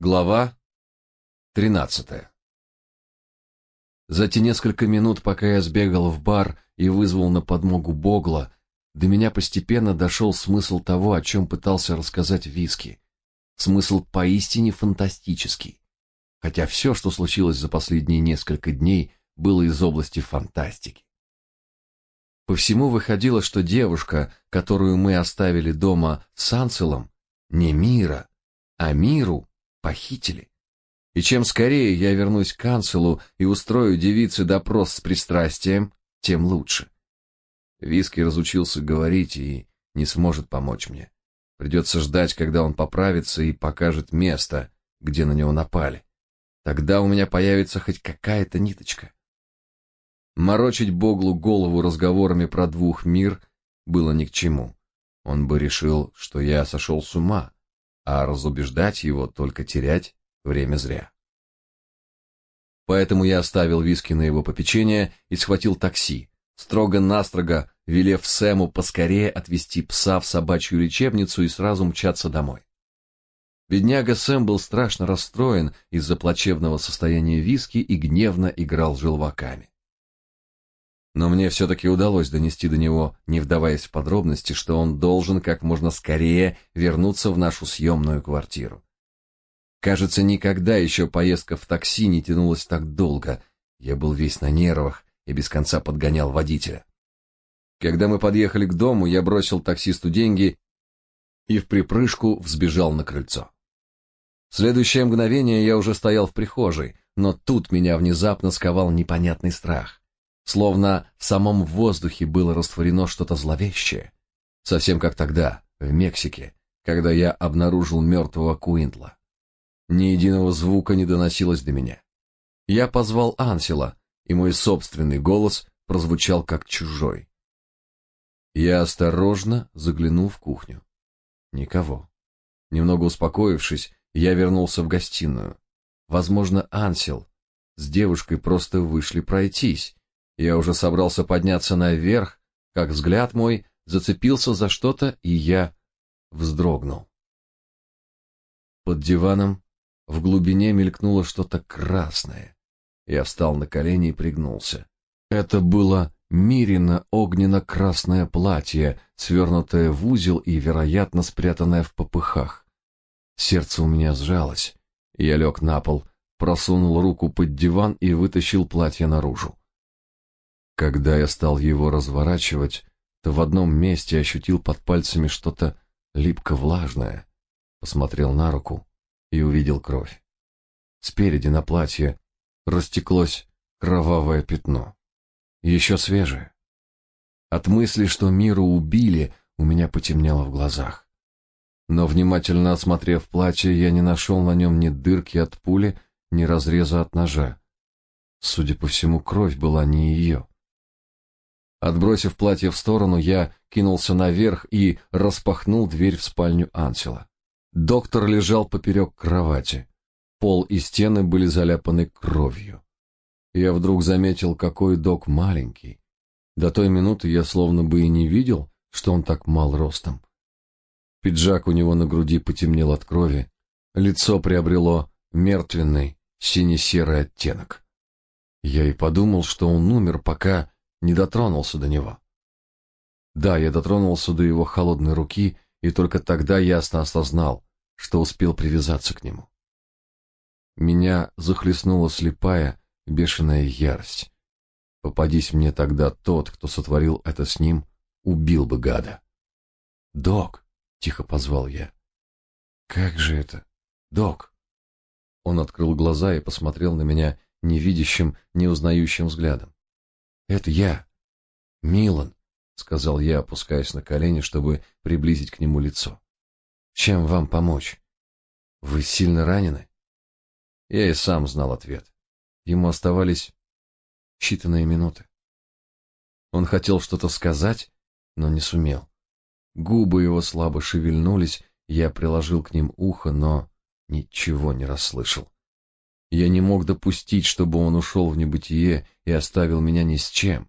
Глава 13. За те несколько минут, пока я сбегал в бар и вызвал на подмогу Богла, до меня постепенно дошел смысл того, о чем пытался рассказать Виски. Смысл поистине фантастический. Хотя все, что случилось за последние несколько дней, было из области фантастики. По всему выходило, что девушка, которую мы оставили дома с Анселом, не Мира, а Миру похитили. И чем скорее я вернусь к канцелу и устрою девице допрос с пристрастием, тем лучше. Виски разучился говорить и не сможет помочь мне. Придется ждать, когда он поправится и покажет место, где на него напали. Тогда у меня появится хоть какая-то ниточка. Морочить Боглу голову разговорами про двух мир было ни к чему. Он бы решил, что я сошел с ума, а разубеждать его только терять время зря. Поэтому я оставил виски на его попечение и схватил такси, строго-настрого велев Сэму поскорее отвезти пса в собачью лечебницу и сразу мчаться домой. Бедняга Сэм был страшно расстроен из-за плачевного состояния виски и гневно играл желваками но мне все-таки удалось донести до него, не вдаваясь в подробности, что он должен как можно скорее вернуться в нашу съемную квартиру. Кажется, никогда еще поездка в такси не тянулась так долго. Я был весь на нервах и без конца подгонял водителя. Когда мы подъехали к дому, я бросил таксисту деньги и в припрыжку взбежал на крыльцо. В следующее мгновение я уже стоял в прихожей, но тут меня внезапно сковал непонятный страх словно в самом воздухе было растворено что-то зловещее, совсем как тогда, в Мексике, когда я обнаружил мертвого Куинтла. Ни единого звука не доносилось до меня. Я позвал Ансела, и мой собственный голос прозвучал как чужой. Я осторожно заглянул в кухню. Никого. Немного успокоившись, я вернулся в гостиную. Возможно, Ансел с девушкой просто вышли пройтись, я уже собрался подняться наверх, как взгляд мой зацепился за что-то, и я вздрогнул. Под диваном в глубине мелькнуло что-то красное. Я встал на колени и пригнулся. Это было Мирина огненно-красное платье, свернутое в узел и, вероятно, спрятанное в попыхах. Сердце у меня сжалось. Я лег на пол, просунул руку под диван и вытащил платье наружу. Когда я стал его разворачивать, то в одном месте ощутил под пальцами что-то липко-влажное. Посмотрел на руку и увидел кровь. Спереди на платье растеклось кровавое пятно. Еще свежее. От мысли, что Миру убили, у меня потемнело в глазах. Но внимательно осмотрев платье, я не нашел на нем ни дырки от пули, ни разреза от ножа. Судя по всему, кровь была не ее. Отбросив платье в сторону, я кинулся наверх и распахнул дверь в спальню Ансела. Доктор лежал поперек кровати. Пол и стены были заляпаны кровью. Я вдруг заметил, какой док маленький. До той минуты я словно бы и не видел, что он так мал ростом. Пиджак у него на груди потемнел от крови, лицо приобрело мертвенный сине-серый оттенок. Я и подумал, что он умер, пока не дотронулся до него. Да, я дотронулся до его холодной руки, и только тогда ясно осознал, что успел привязаться к нему. Меня захлестнула слепая, бешеная ярость. Попадись мне тогда тот, кто сотворил это с ним, убил бы гада. «Док!» — тихо позвал я. «Как же это? Док!» Он открыл глаза и посмотрел на меня невидящим, неузнающим взглядом. Это я. Милан, сказал я, опускаясь на колени, чтобы приблизить к нему лицо. Чем вам помочь? Вы сильно ранены? Я и сам знал ответ. Ему оставались считанные минуты. Он хотел что-то сказать, но не сумел. Губы его слабо шевельнулись, я приложил к ним ухо, но ничего не расслышал. Я не мог допустить, чтобы он ушел в небытие и оставил меня ни с чем.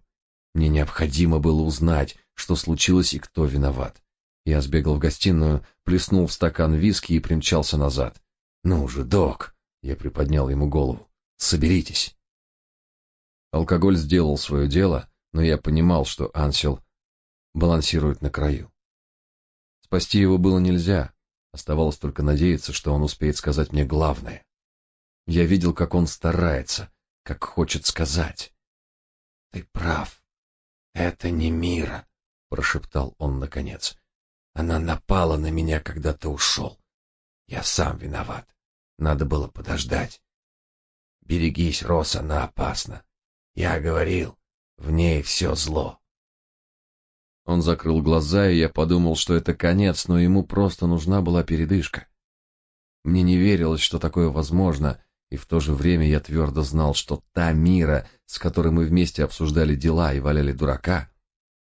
Мне необходимо было узнать, что случилось и кто виноват. Я сбегал в гостиную, плеснул в стакан виски и примчался назад. Ну же, док, я приподнял ему голову. Соберитесь. Алкоголь сделал свое дело, но я понимал, что Ансел балансирует на краю. Спасти его было нельзя, оставалось только надеяться, что он успеет сказать мне главное. Я видел, как он старается, как хочет сказать. Ты прав. Это не Мира, прошептал он наконец. Она напала на меня, когда ты ушел. Я сам виноват. Надо было подождать. Берегись, Рос, она опасна. Я говорил, в ней все зло. Он закрыл глаза, и я подумал, что это конец, но ему просто нужна была передышка. Мне не верилось, что такое возможно, и в то же время я твердо знал, что та Мира, с которой мы вместе обсуждали дела и валяли дурака,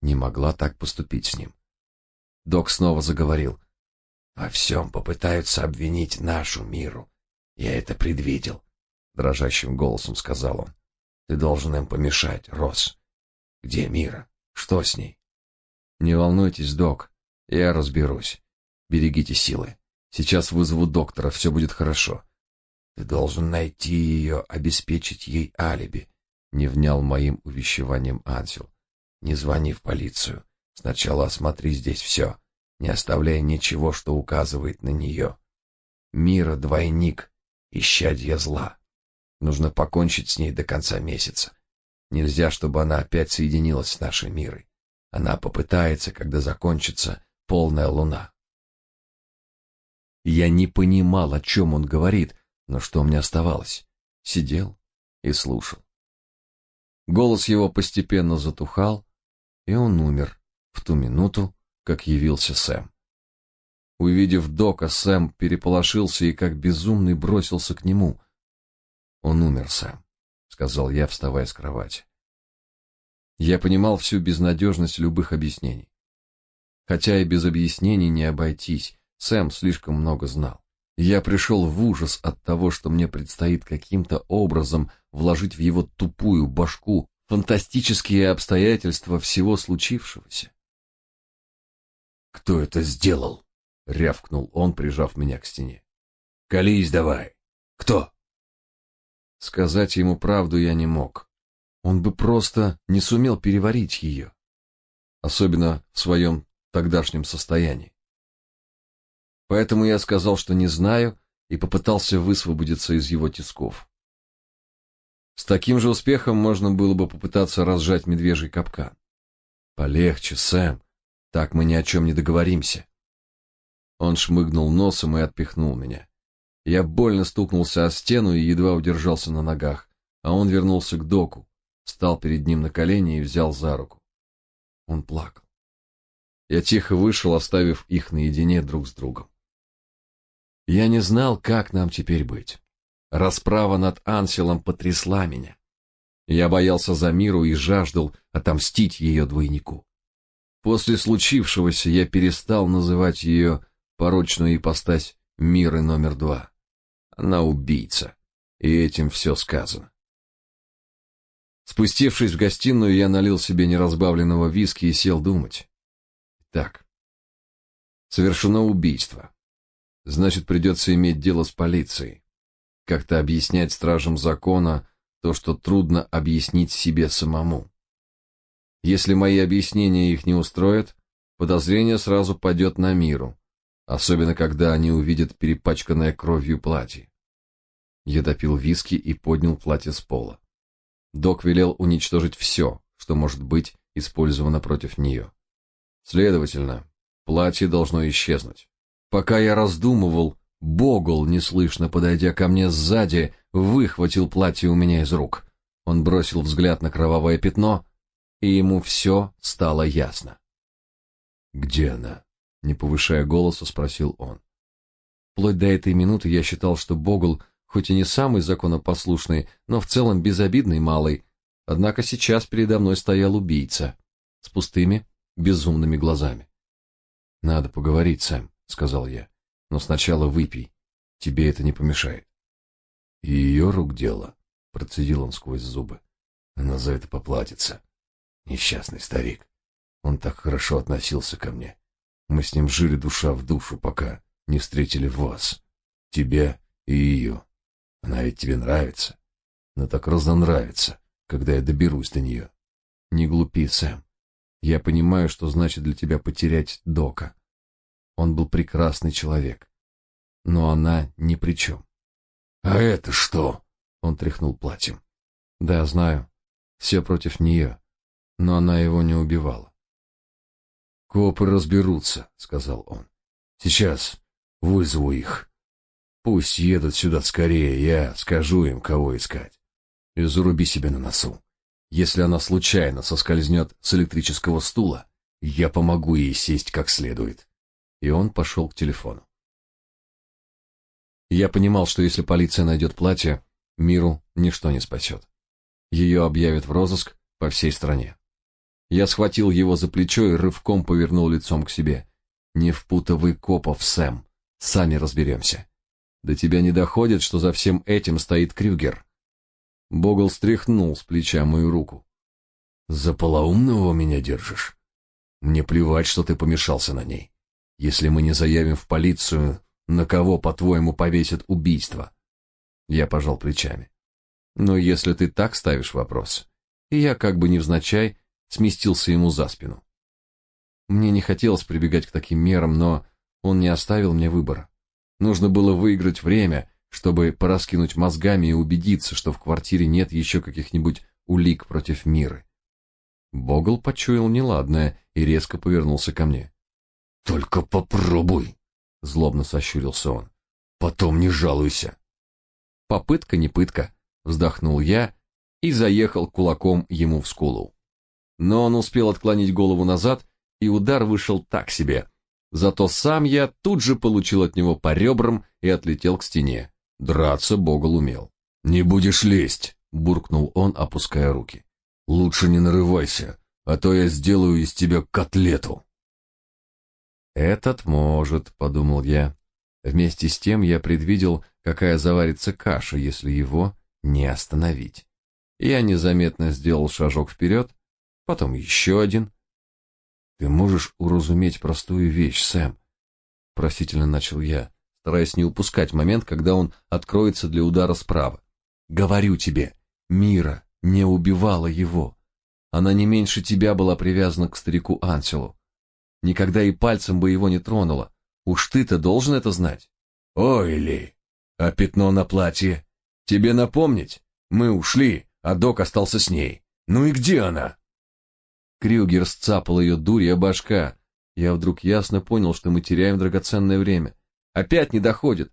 не могла так поступить с ним. Док снова заговорил. «Во всем попытаются обвинить нашу Миру. Я это предвидел», — дрожащим голосом сказал он. «Ты должен им помешать, Рос. Где Мира? Что с ней?» «Не волнуйтесь, док, я разберусь. Берегите силы. Сейчас вызову доктора, все будет хорошо. Ты должен найти ее, обеспечить ей алиби, не внял моим увещеванием Ансел. Не звони в полицию. Сначала осмотри здесь все, не оставляя ничего, что указывает на нее. Мира двойник, исчадье зла. Нужно покончить с ней до конца месяца. Нельзя, чтобы она опять соединилась с нашей мирой. Она попытается, когда закончится полная луна. Я не понимал, о чем он говорит, но что мне оставалось? Сидел и слушал. Голос его постепенно затухал, и он умер в ту минуту, как явился Сэм. Увидев Дока, Сэм переполошился и как безумный бросился к нему. «Он умер, Сэм», — сказал я, вставая с кровати. Я понимал всю безнадежность любых объяснений. Хотя и без объяснений не обойтись, Сэм слишком много знал. Я пришел в ужас от того, что мне предстоит каким-то образом вложить в его тупую башку фантастические обстоятельства всего случившегося. «Кто это сделал?» — рявкнул он, прижав меня к стене. «Колись давай! Кто?» Сказать ему правду я не мог. Он бы просто не сумел переварить ее, особенно в своем тогдашнем состоянии. Поэтому я сказал, что не знаю, и попытался высвободиться из его тисков. С таким же успехом можно было бы попытаться разжать медвежий капкан. Полегче, Сэм, так мы ни о чем не договоримся. Он шмыгнул носом и отпихнул меня. Я больно стукнулся о стену и едва удержался на ногах, а он вернулся к доку, встал перед ним на колени и взял за руку. Он плакал. Я тихо вышел, оставив их наедине друг с другом. Я не знал, как нам теперь быть. Расправа над Анселом потрясла меня. Я боялся за миру и жаждал отомстить ее двойнику. После случившегося я перестал называть ее порочную ипостась мира номер два. Она убийца, и этим все сказано. Спустившись в гостиную, я налил себе неразбавленного виски и сел думать. Так, совершено убийство значит, придется иметь дело с полицией. Как-то объяснять стражам закона то, что трудно объяснить себе самому. Если мои объяснения их не устроят, подозрение сразу падет на миру, особенно когда они увидят перепачканное кровью платье. Я допил виски и поднял платье с пола. Док велел уничтожить все, что может быть использовано против нее. Следовательно, платье должно исчезнуть. Пока я раздумывал, Богол, неслышно подойдя ко мне сзади, выхватил платье у меня из рук. Он бросил взгляд на кровавое пятно, и ему все стало ясно. «Где она?» — не повышая голоса, спросил он. Вплоть до этой минуты я считал, что Богол, хоть и не самый законопослушный, но в целом безобидный малый, однако сейчас передо мной стоял убийца с пустыми, безумными глазами. «Надо поговорить, Сэм», — сказал я. «Но сначала выпей. Тебе это не помешает». «И ее рук дело», — процедил он сквозь зубы. «Она за это поплатится. Несчастный старик. Он так хорошо относился ко мне. Мы с ним жили душа в душу, пока не встретили вас. Тебя И ее. Она ведь тебе нравится. Она так разнонравится, когда я доберусь до нее. Не глупи, Сэм. Я понимаю, что значит для тебя потерять Дока. Он был прекрасный человек. Но она ни при чем. А это что? Он тряхнул платьем. Да, знаю. Все против нее. Но она его не убивала. Копы разберутся, сказал он. Сейчас вызову их. Пусть едут сюда скорее, я скажу им, кого искать. И заруби себе на носу. Если она случайно соскользнет с электрического стула, я помогу ей сесть как следует. И он пошел к телефону. Я понимал, что если полиция найдет платье, миру ничто не спасет. Ее объявят в розыск по всей стране. Я схватил его за плечо и рывком повернул лицом к себе. Не впутывай копов, Сэм. Сами разберемся. До тебя не доходит, что за всем этим стоит Крюгер. Богл стряхнул с плеча мою руку. За полоумного меня держишь? Мне плевать, что ты помешался на ней. Если мы не заявим в полицию, на кого, по-твоему, повесят убийство? Я пожал плечами. Но если ты так ставишь вопрос, и я как бы невзначай сместился ему за спину. Мне не хотелось прибегать к таким мерам, но он не оставил мне выбора. Нужно было выиграть время, чтобы пораскинуть мозгами и убедиться, что в квартире нет еще каких-нибудь улик против Миры. Богл почуял неладное и резко повернулся ко мне. «Только попробуй!» — злобно сощурился он. «Потом не жалуйся!» «Попытка не пытка!» — вздохнул я и заехал кулаком ему в скулу. Но он успел отклонить голову назад, и удар вышел так себе. Зато сам я тут же получил от него по ребрам и отлетел к стене. Драться Богол умел. «Не будешь лезть!» — буркнул он, опуская руки. «Лучше не нарывайся, а то я сделаю из тебя котлету!» «Этот может», — подумал я. Вместе с тем я предвидел, какая заварится каша, если его не остановить. Я незаметно сделал шажок вперед, потом еще один. «Ты можешь уразуметь простую вещь, Сэм?» Просительно начал я стараясь не упускать момент, когда он откроется для удара справа. Говорю тебе, Мира не убивала его. Она не меньше тебя была привязана к старику Анселу. Никогда и пальцем бы его не тронула. Уж ты-то должен это знать. Ой ли, а пятно на платье? Тебе напомнить? Мы ушли, а док остался с ней. Ну и где она? Крюгер сцапал ее дурья башка. Я вдруг ясно понял, что мы теряем драгоценное время. Опять не доходит.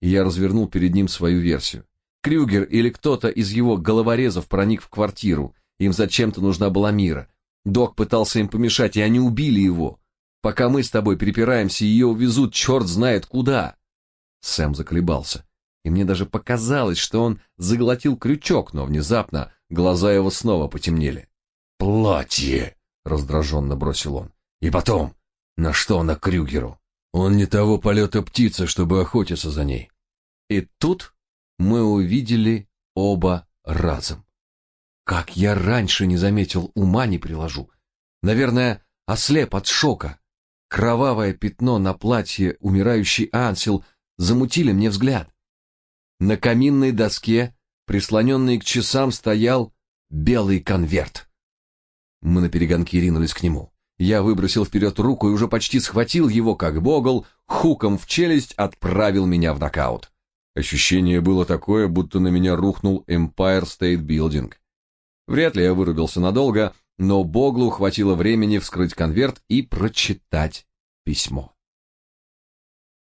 И я развернул перед ним свою версию. Крюгер или кто-то из его головорезов проник в квартиру. Им зачем-то нужна была мира. Док пытался им помешать, и они убили его. Пока мы с тобой перепираемся, ее увезут черт знает куда. Сэм заколебался. И мне даже показалось, что он заглотил крючок, но внезапно глаза его снова потемнели. «Платье!» — раздраженно бросил он. «И потом, на что она Крюгеру? Он не того полета птица, чтобы охотиться за ней. И тут мы увидели оба разом. Как я раньше не заметил, ума не приложу. Наверное, ослеп от шока. Кровавое пятно на платье умирающий Ансел замутили мне взгляд. На каминной доске, прислоненный к часам, стоял белый конверт. Мы на перегонки ринулись к нему. Я выбросил вперед руку и уже почти схватил его, как богл, хуком в челюсть отправил меня в нокаут. Ощущение было такое, будто на меня рухнул Empire State Building. Вряд ли я вырубился надолго, но Боглу хватило времени вскрыть конверт и прочитать письмо.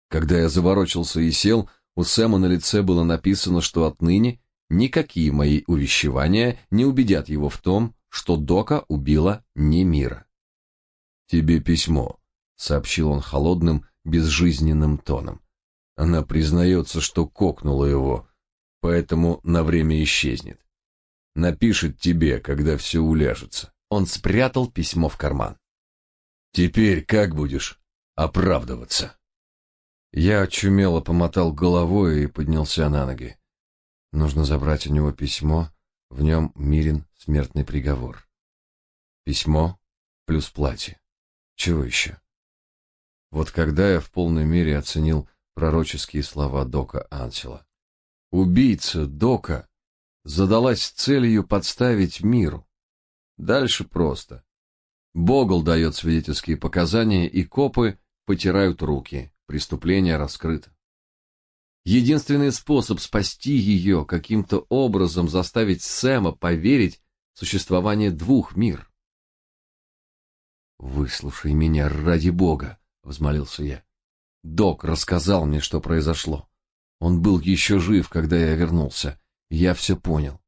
Когда я заворочился и сел, у Сэма на лице было написано, что отныне никакие мои увещевания не убедят его в том, что Дока убила не мира. «Тебе письмо», — сообщил он холодным, безжизненным тоном. Она признается, что кокнула его, поэтому на время исчезнет. Напишет тебе, когда все уляжется. Он спрятал письмо в карман. Теперь как будешь оправдываться? Я очумело помотал головой и поднялся на ноги. Нужно забрать у него письмо, в нем мирен смертный приговор. Письмо плюс платье. Чего еще? Вот когда я в полной мере оценил пророческие слова Дока Ансела. Убийца Дока задалась целью подставить миру. Дальше просто. Богл дает свидетельские показания, и копы потирают руки. Преступление раскрыто. Единственный способ спасти ее, каким-то образом заставить Сэма поверить в существование двух мир. «Выслушай меня ради Бога», — взмолился я. Док рассказал мне, что произошло. Он был еще жив, когда я вернулся. Я все понял.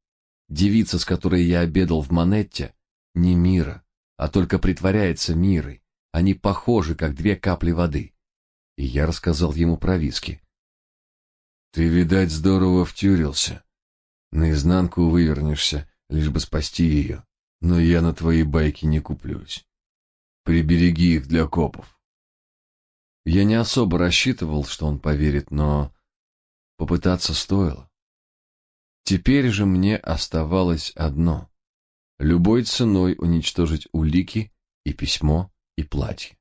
Девица, с которой я обедал в Манетте, не Мира, а только притворяется Мирой. Они похожи, как две капли воды. И я рассказал ему про виски. Ты, видать, здорово втюрился. Наизнанку вывернешься, лишь бы спасти ее. Но я на твои байки не куплюсь. Прибереги их для копов. Я не особо рассчитывал, что он поверит, но попытаться стоило. Теперь же мне оставалось одно — любой ценой уничтожить улики и письмо, и платье.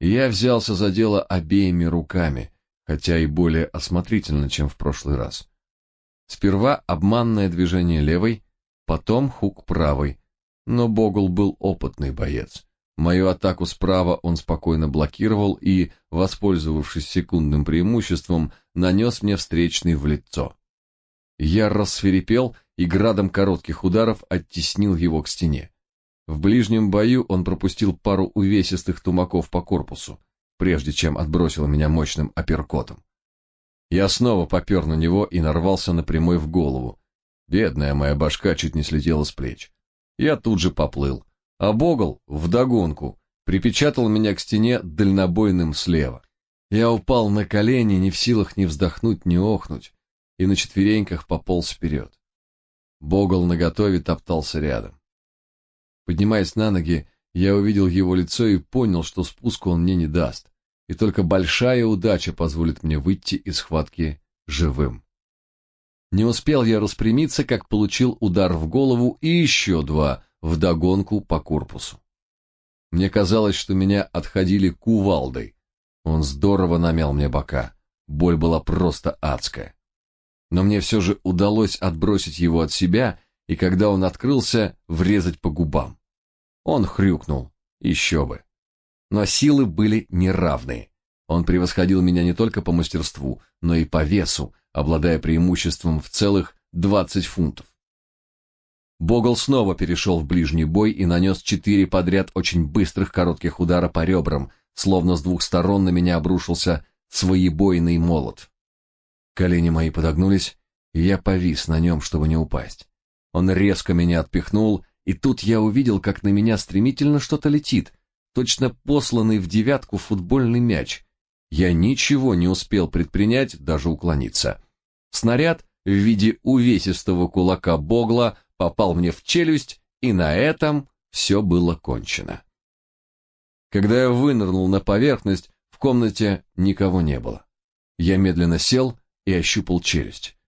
Я взялся за дело обеими руками — хотя и более осмотрительно, чем в прошлый раз. Сперва обманное движение левой, потом хук правой, но Богл был опытный боец. Мою атаку справа он спокойно блокировал и, воспользовавшись секундным преимуществом, нанес мне встречный в лицо. Я рассверепел и градом коротких ударов оттеснил его к стене. В ближнем бою он пропустил пару увесистых тумаков по корпусу прежде чем отбросило меня мощным апперкотом. Я снова попер на него и нарвался на прямой в голову. Бедная моя башка чуть не слетела с плеч. Я тут же поплыл, а Богл вдогонку припечатал меня к стене дальнобойным слева. Я упал на колени, не в силах ни вздохнуть, ни охнуть, и на четвереньках пополз вперед. Богл наготове топтался рядом. Поднимаясь на ноги, я увидел его лицо и понял, что спуску он мне не даст, и только большая удача позволит мне выйти из схватки живым. Не успел я распрямиться, как получил удар в голову и еще два вдогонку по корпусу. Мне казалось, что меня отходили кувалдой. Он здорово намял мне бока. Боль была просто адская. Но мне все же удалось отбросить его от себя, и когда он открылся, врезать по губам. Он хрюкнул. Еще бы. Но силы были неравные. Он превосходил меня не только по мастерству, но и по весу, обладая преимуществом в целых 20 фунтов. Богл снова перешел в ближний бой и нанес четыре подряд очень быстрых коротких удара по ребрам, словно с двух сторон на меня обрушился своебойный молот. Колени мои подогнулись, и я повис на нем, чтобы не упасть. Он резко меня отпихнул, и тут я увидел, как на меня стремительно что-то летит, точно посланный в девятку футбольный мяч. Я ничего не успел предпринять, даже уклониться. Снаряд в виде увесистого кулака Богла попал мне в челюсть, и на этом все было кончено. Когда я вынырнул на поверхность, в комнате никого не было. Я медленно сел и ощупал челюсть.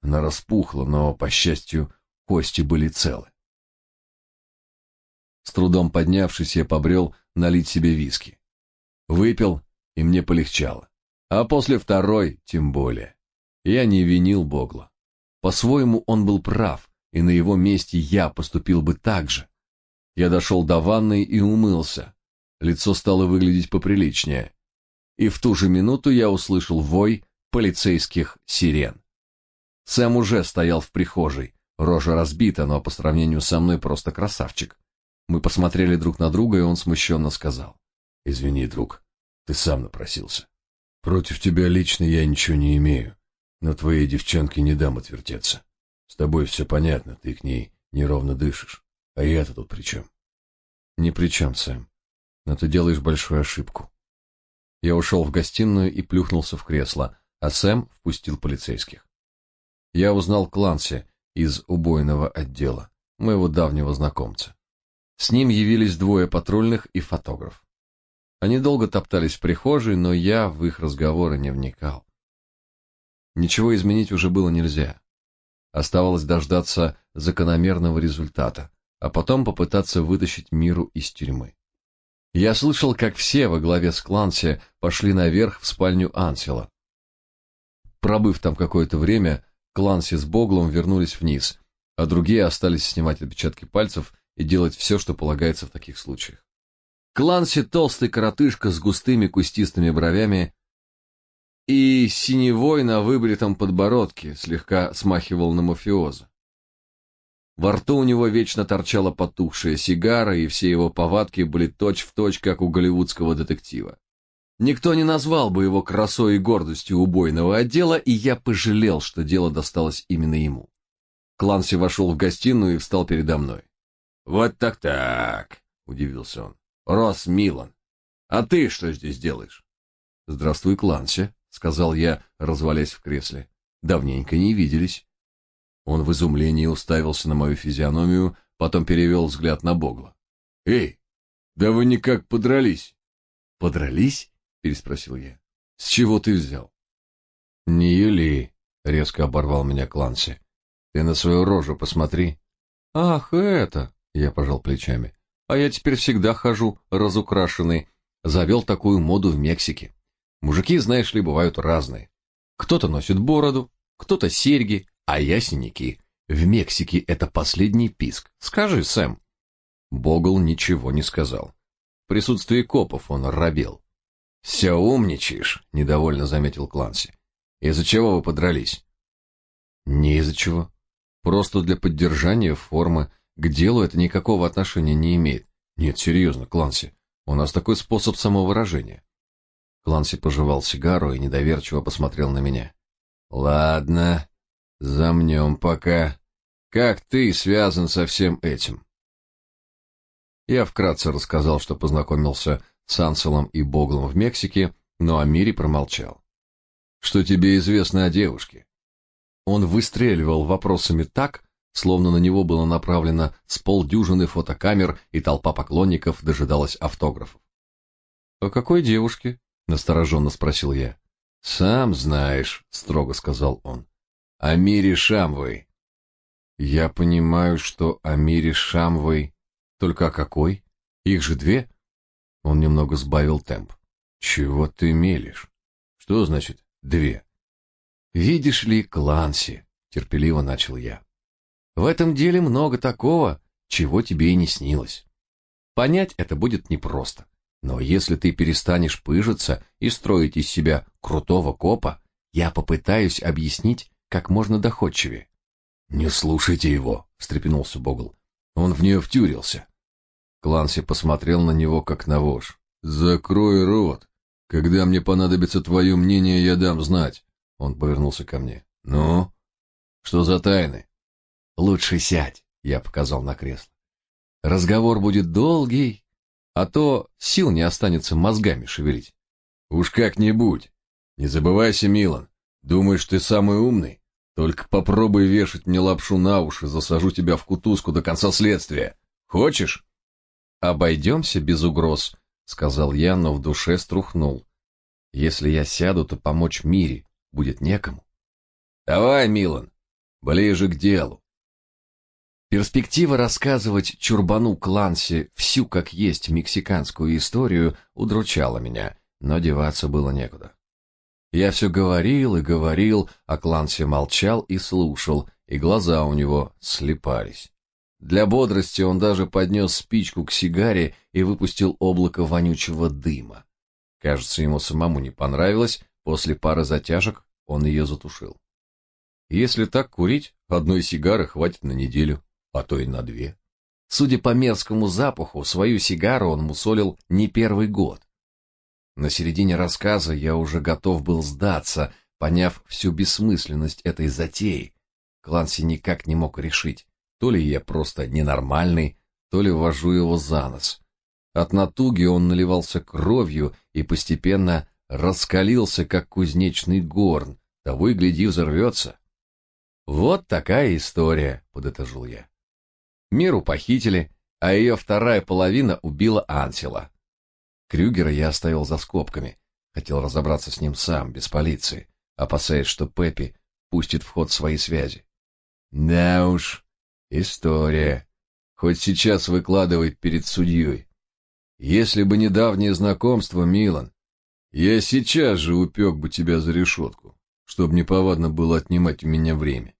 Она распухла, но, по счастью, кости были целы. С трудом поднявшись, я побрел налить себе виски. Выпил, и мне полегчало. А после второй тем более. Я не винил Богла. По-своему он был прав, и на его месте я поступил бы так же. Я дошел до ванной и умылся. Лицо стало выглядеть поприличнее. И в ту же минуту я услышал вой полицейских сирен. Сэм уже стоял в прихожей. Рожа разбита, но по сравнению со мной просто красавчик. Мы посмотрели друг на друга, и он смущенно сказал. «Извини, друг, ты сам напросился. Против тебя лично я ничего не имею, но твоей девчонке не дам отвертеться. С тобой все понятно, ты к ней неровно дышишь. А я-то тут при чем?» «Ни при чем, Сэм. Но ты делаешь большую ошибку». Я ушел в гостиную и плюхнулся в кресло, а Сэм впустил полицейских. Я узнал Кланси из убойного отдела, моего давнего знакомца. С ним явились двое патрульных и фотограф. Они долго топтались в прихожей, но я в их разговоры не вникал. Ничего изменить уже было нельзя. Оставалось дождаться закономерного результата, а потом попытаться вытащить миру из тюрьмы. Я слышал, как все во главе с Кланси пошли наверх в спальню Ансела. Пробыв там какое-то время, Кланси с Боглом вернулись вниз, а другие остались снимать отпечатки пальцев и делать все, что полагается в таких случаях. Кланси толстый коротышка с густыми кустистыми бровями и синевой на выбритом подбородке слегка смахивал на мафиоза. Во рту у него вечно торчала потухшая сигара, и все его повадки были точь-в-точь, точь, как у голливудского детектива. Никто не назвал бы его красой и гордостью убойного отдела, и я пожалел, что дело досталось именно ему. Кланси вошел в гостиную и встал передо мной. «Вот так-так», — удивился он. «Рос Милан, а ты что здесь делаешь?» «Здравствуй, Кланси», — сказал я, развалясь в кресле. «Давненько не виделись». Он в изумлении уставился на мою физиономию, потом перевел взгляд на Богла. «Эй, да вы никак подрались!» «Подрались?» — переспросил я. «С чего ты взял?» «Не юли!» — резко оборвал меня Кланси. «Ты на свою рожу посмотри!» «Ах, это!» — я пожал плечами. «А я теперь всегда хожу разукрашенный. Завел такую моду в Мексике. Мужики, знаешь ли, бывают разные. Кто-то носит бороду, кто-то серьги, а я синяки. В Мексике это последний писк. Скажи, Сэм. Богл ничего не сказал. В присутствии копов он робел. «Все умничаешь», — недовольно заметил Кланси. «Из-за чего вы подрались?» «Не из-за чего. Просто для поддержания формы. К делу это никакого отношения не имеет. Нет, серьезно, Кланси, у нас такой способ самовыражения». Кланси пожевал сигару и недоверчиво посмотрел на меня. «Ладно, Замнем пока. Как ты связан со всем этим? Я вкратце рассказал, что познакомился с Анселом и Боглом в Мексике, но о мире промолчал. Что тебе известно о девушке? Он выстреливал вопросами так, словно на него было направлено с полдюжины фотокамер, и толпа поклонников дожидалась автографов. «О какой девушке?» — настороженно спросил я. «Сам знаешь», — строго сказал он. Амире Шамвой. Я понимаю, что Амире Шамвой... Только о какой? Их же две? Он немного сбавил темп. Чего ты мелешь? Что значит две? Видишь ли, Кланси, терпеливо начал я. В этом деле много такого, чего тебе и не снилось. Понять это будет непросто. Но если ты перестанешь пыжиться и строить из себя крутого копа, я попытаюсь объяснить, как можно доходчивее. «Не слушайте его», — встрепенулся Богл. «Он в нее втюрился». Кланси посмотрел на него, как на вож. «Закрой рот. Когда мне понадобится твое мнение, я дам знать». Он повернулся ко мне. «Ну? Что за тайны?» «Лучше сядь», — я показал на кресло. «Разговор будет долгий, а то сил не останется мозгами шевелить». «Уж как-нибудь. Не забывайся, Милан. Думаешь, ты самый умный? Только попробуй вешать мне лапшу на уши, засажу тебя в кутузку до конца следствия. Хочешь? Обойдемся без угроз, сказал я, но в душе струхнул. Если я сяду, то помочь Мире будет некому. Давай, Милан, ближе к делу. Перспектива рассказывать чурбану Кланси всю как есть мексиканскую историю удручала меня, но деваться было некуда. Я все говорил и говорил, а Кланси молчал и слушал, и глаза у него слепались. Для бодрости он даже поднес спичку к сигаре и выпустил облако вонючего дыма. Кажется, ему самому не понравилось, после пары затяжек он ее затушил. Если так курить, одной сигары хватит на неделю, а то и на две. Судя по мерзкому запаху, свою сигару он мусолил не первый год. На середине рассказа я уже готов был сдаться, поняв всю бессмысленность этой затеи. Кланси никак не мог решить, то ли я просто ненормальный, то ли ввожу его за нос. От натуги он наливался кровью и постепенно раскалился, как кузнечный горн, того и гляди взорвется. Вот такая история, подытожил я. Миру похитили, а ее вторая половина убила Ансела. Крюгера я оставил за скобками. Хотел разобраться с ним сам, без полиции, опасаясь, что Пеппи пустит в ход свои связи. Да уж, история. Хоть сейчас выкладывает перед судьей. Если бы недавнее знакомство, Милан, я сейчас же упек бы тебя за решетку, чтобы неповадно было отнимать у меня время.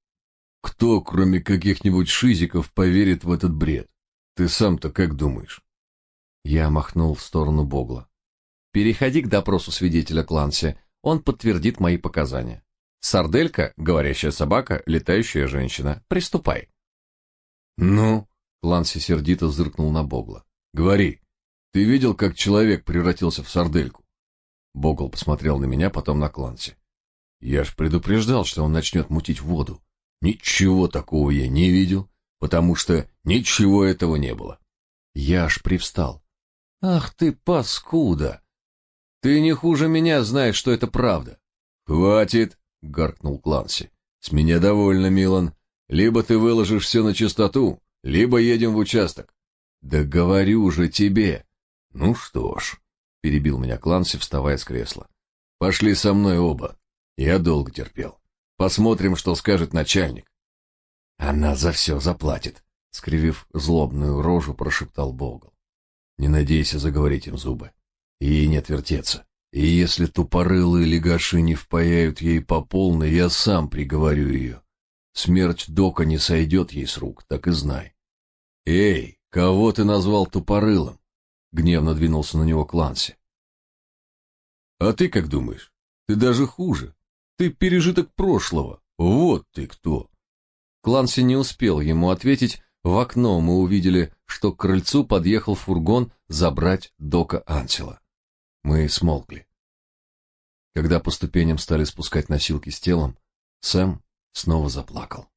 Кто, кроме каких-нибудь шизиков, поверит в этот бред? Ты сам-то как думаешь? Я махнул в сторону Богла. Переходи к допросу свидетеля Кланси, он подтвердит мои показания. Сарделька, говорящая собака, летающая женщина. Приступай. Ну, Кланси сердито зыркнул на Богла. Говори. Ты видел, как человек превратился в сардельку? Богл посмотрел на меня, потом на Кланси. Я ж предупреждал, что он начнет мутить воду. Ничего такого я не видел, потому что ничего этого не было. Я аж привстал. Ах ты паскуда! Ты не хуже меня знаешь, что это правда. Хватит, гаркнул Кланси. С меня довольно, Милан. Либо ты выложишь все на чистоту, либо едем в участок. Да говорю же тебе. Ну что ж, перебил меня Кланси, вставая с кресла. Пошли со мной оба. Я долго терпел. Посмотрим, что скажет начальник. Она за все заплатит, скривив злобную рожу, прошептал Богл. Не надейся заговорить им зубы. Ей не отвертеться. И если тупорылые легаши не впаяют ей по полной, я сам приговорю ее. Смерть Дока не сойдет ей с рук, так и знай. Эй, кого ты назвал тупорылым? Гневно двинулся на него Кланси. А ты как думаешь? Ты даже хуже. Ты пережиток прошлого. Вот ты кто. Кланси не успел ему ответить. В окно мы увидели, что к крыльцу подъехал фургон забрать Дока Ансела. Мы смолкли. Когда по ступеням стали спускать носилки с телом, Сэм снова заплакал.